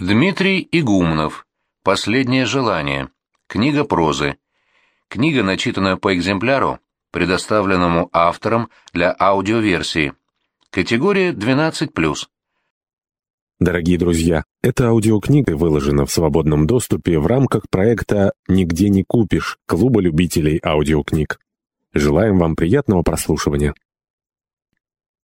Дмитрий Игумнов. Последнее желание. Книга прозы. Книга начитана по экземпляру, предоставленному автором для аудиоверсии. Категория 12+. Дорогие друзья, эта аудиокнига выложена в свободном доступе в рамках проекта «Нигде не купишь» Клуба любителей аудиокниг. Желаем вам приятного прослушивания.